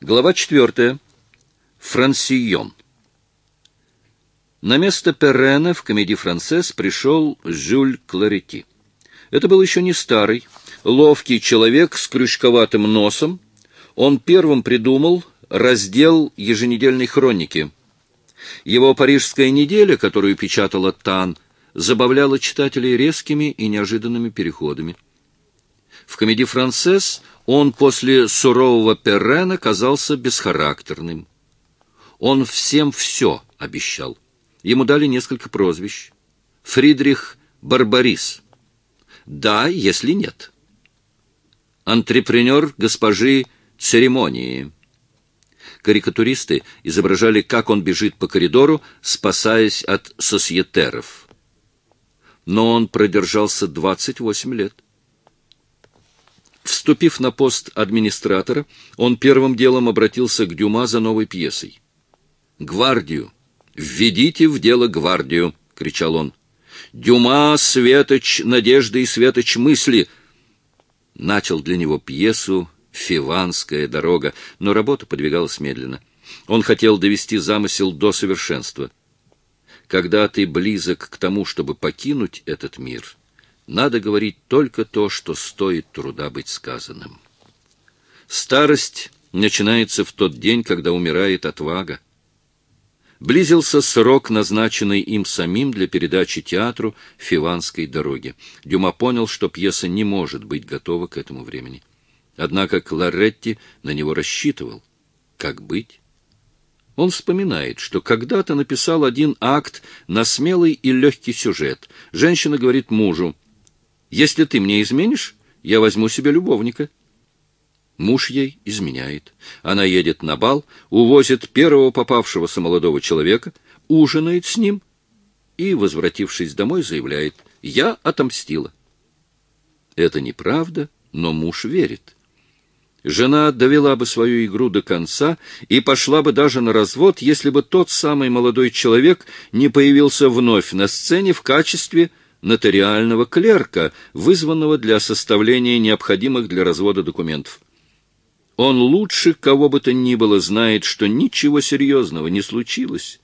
Глава четвертая. Франсийон. На место Перрена в комедии «Францесс» пришел Жюль Кларети. Это был еще не старый, ловкий человек с крючковатым носом. Он первым придумал раздел еженедельной хроники. Его «Парижская неделя», которую печатала Тан, забавляла читателей резкими и неожиданными переходами. В комедии «Францесс» он после сурового Перрена казался бесхарактерным. Он всем все обещал. Ему дали несколько прозвищ. Фридрих Барбарис. Да, если нет. Антрепренер госпожи церемонии. Карикатуристы изображали, как он бежит по коридору, спасаясь от сосьетеров. Но он продержался 28 лет. Вступив на пост администратора, он первым делом обратился к Дюма за новой пьесой. «Гвардию! Введите в дело гвардию!» — кричал он. «Дюма, светоч надежды и светоч мысли!» Начал для него пьесу «Фиванская дорога», но работа подвигалась медленно. Он хотел довести замысел до совершенства. Когда ты близок к тому, чтобы покинуть этот мир, надо говорить только то, что стоит труда быть сказанным. Старость начинается в тот день, когда умирает отвага. Близился срок, назначенный им самим для передачи театру «Фиванской дороги». Дюма понял, что пьеса не может быть готова к этому времени. Однако Кларетти на него рассчитывал. Как быть? Он вспоминает, что когда-то написал один акт на смелый и легкий сюжет. Женщина говорит мужу, «Если ты мне изменишь, я возьму себе любовника». Муж ей изменяет. Она едет на бал, увозит первого попавшегося молодого человека, ужинает с ним и, возвратившись домой, заявляет «Я отомстила». Это неправда, но муж верит. Жена довела бы свою игру до конца и пошла бы даже на развод, если бы тот самый молодой человек не появился вновь на сцене в качестве нотариального клерка, вызванного для составления необходимых для развода документов. Он лучше кого бы то ни было знает, что ничего серьезного не случилось.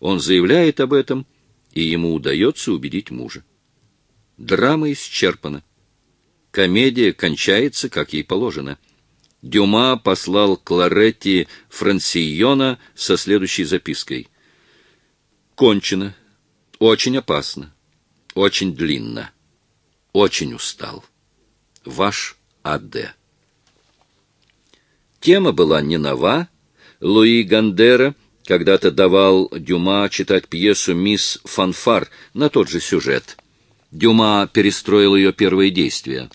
Он заявляет об этом, и ему удается убедить мужа. Драма исчерпана. Комедия кончается, как ей положено. Дюма послал Кларетти Франсийона со следующей запиской. «Кончено. Очень опасно. Очень длинно. Очень устал. Ваш А.Д.» Тема была не нова. Луи Гандера когда-то давал Дюма читать пьесу «Мисс Фанфар» на тот же сюжет. Дюма перестроил ее первые действия.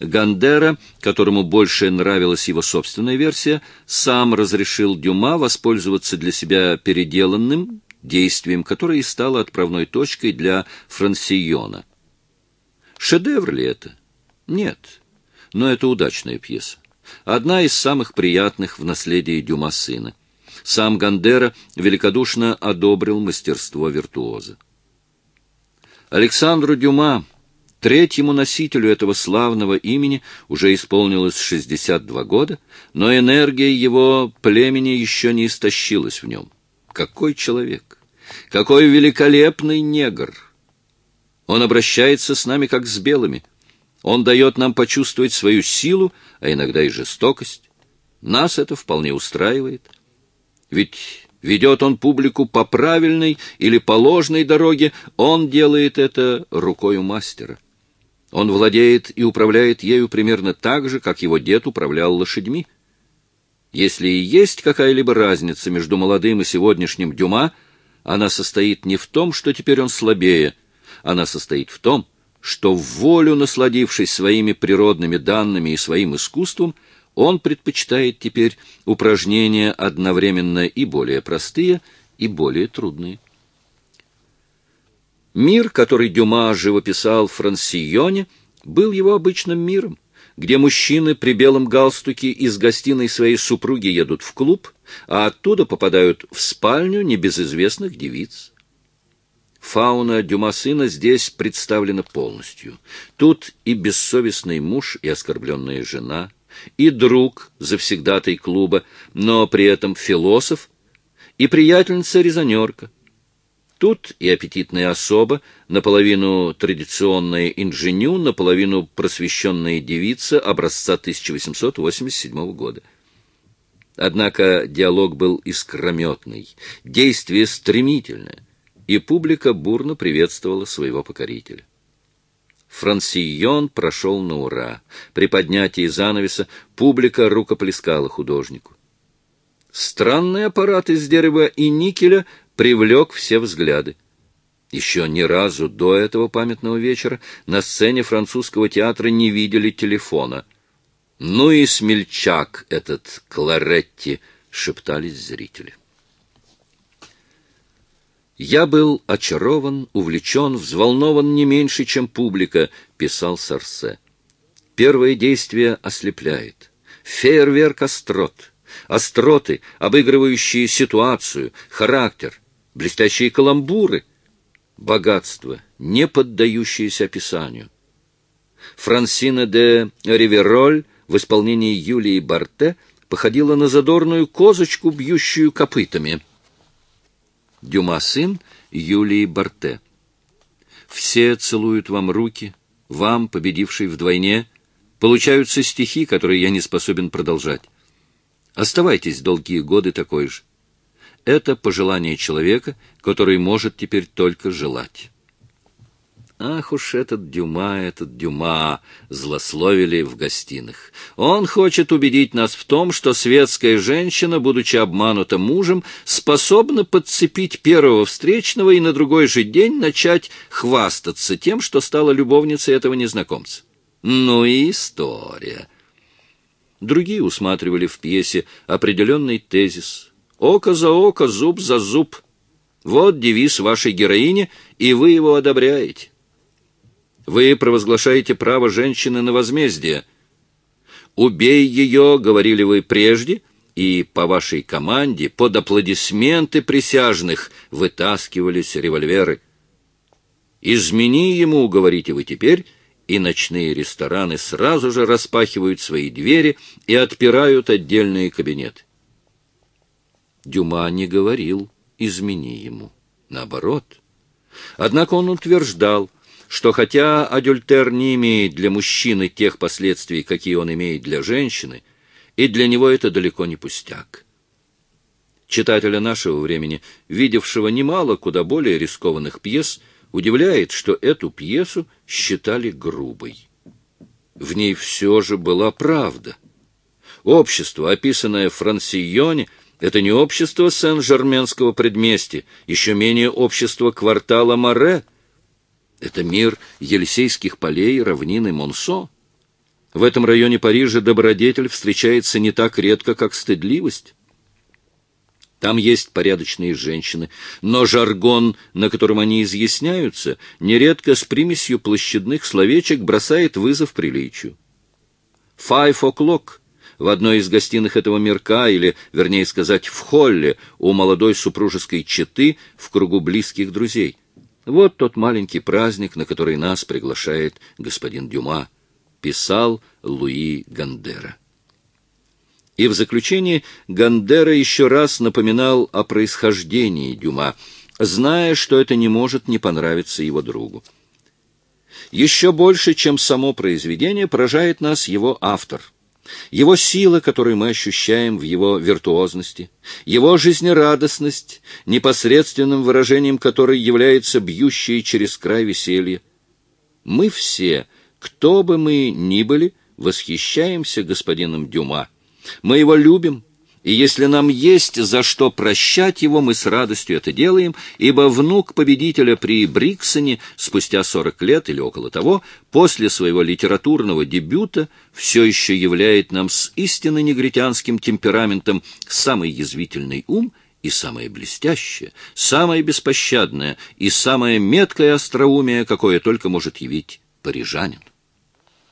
Гандера, которому больше нравилась его собственная версия, сам разрешил Дюма воспользоваться для себя переделанным действием, которое и стало отправной точкой для Франсийона. Шедевр ли это? Нет, но это удачная пьеса. Одна из самых приятных в наследии Дюма сына. Сам Гандера великодушно одобрил мастерство виртуоза. Александру Дюма, третьему носителю этого славного имени, уже исполнилось 62 года, но энергия его племени еще не истощилась в нем. Какой человек! Какой великолепный негр! Он обращается с нами, как с белыми — он дает нам почувствовать свою силу, а иногда и жестокость. Нас это вполне устраивает. Ведь ведет он публику по правильной или по ложной дороге, он делает это рукою мастера. Он владеет и управляет ею примерно так же, как его дед управлял лошадьми. Если и есть какая-либо разница между молодым и сегодняшним Дюма, она состоит не в том, что теперь он слабее, она состоит в том, что в волю насладившись своими природными данными и своим искусством, он предпочитает теперь упражнения одновременно и более простые, и более трудные. Мир, который Дюма живописал в Франсийоне, был его обычным миром, где мужчины при белом галстуке из гостиной своей супруги едут в клуб, а оттуда попадают в спальню небезызвестных девиц. Фауна Дюмасына здесь представлена полностью. Тут и бессовестный муж, и оскорбленная жена, и друг завсегдатай клуба, но при этом философ, и приятельница-резонерка. Тут и аппетитная особа, наполовину традиционная инженю, наполовину просвещенная девица образца 1887 года. Однако диалог был искрометный, действие стремительное, и публика бурно приветствовала своего покорителя. Франсийон прошел на ура. При поднятии занавеса публика рукоплескала художнику. Странный аппарат из дерева и никеля привлек все взгляды. Еще ни разу до этого памятного вечера на сцене французского театра не видели телефона. «Ну и смельчак этот Кларетти!» — шептались зрители. «Я был очарован, увлечен, взволнован не меньше, чем публика», — писал Сарсе. «Первое действие ослепляет. Фейерверк острот. Остроты, обыгрывающие ситуацию, характер, блестящие каламбуры, богатство, не поддающееся описанию. Франсина де Ривероль в исполнении Юлии Барте походила на задорную козочку, бьющую копытами. Дюма сын Юлии Барте. Все целуют вам руки, вам, победивший вдвойне, получаются стихи, которые я не способен продолжать. Оставайтесь долгие годы такой же. Это пожелание человека, который может теперь только желать. Ах уж этот Дюма, этот Дюма, злословили в гостиных. Он хочет убедить нас в том, что светская женщина, будучи обманута мужем, способна подцепить первого встречного и на другой же день начать хвастаться тем, что стала любовницей этого незнакомца. Ну и история. Другие усматривали в пьесе определенный тезис. «Око за око, зуб за зуб». Вот девиз вашей героини, и вы его одобряете. Вы провозглашаете право женщины на возмездие. «Убей ее», — говорили вы прежде, и по вашей команде под аплодисменты присяжных вытаскивались револьверы. «Измени ему», — говорите вы теперь, — и ночные рестораны сразу же распахивают свои двери и отпирают отдельные кабинеты. Дюма не говорил «измени ему». Наоборот. Однако он утверждал, что хотя адюльтер не имеет для мужчины тех последствий, какие он имеет для женщины, и для него это далеко не пустяк. Читателя нашего времени, видевшего немало куда более рискованных пьес, Удивляет, что эту пьесу считали грубой. В ней все же была правда. Общество, описанное Франсийоне, это не общество Сен-Жерменского предместья, еще менее общество квартала Море. Это мир Елисейских полей, равнины Монсо. В этом районе Парижа добродетель встречается не так редко, как стыдливость. Там есть порядочные женщины, но жаргон, на котором они изъясняются, нередко с примесью площадных словечек бросает вызов приличию. «Five o'clock» в одной из гостиных этого мирка, или, вернее сказать, в холле у молодой супружеской четы в кругу близких друзей. Вот тот маленький праздник, на который нас приглашает господин Дюма, писал Луи Гандера. И в заключение Гандера еще раз напоминал о происхождении Дюма, зная, что это не может не понравиться его другу. Еще больше, чем само произведение, поражает нас его автор. Его сила, которую мы ощущаем в его виртуозности, его жизнерадостность, непосредственным выражением которой является бьющее через край веселье. Мы все, кто бы мы ни были, восхищаемся господином Дюма, мы его любим, и если нам есть за что прощать его, мы с радостью это делаем, ибо внук победителя при Бриксоне спустя сорок лет или около того, после своего литературного дебюта, все еще являет нам с истинно негритянским темпераментом самый язвительный ум и самое блестящее, самое беспощадное и самое меткое остроумие, какое только может явить парижанин.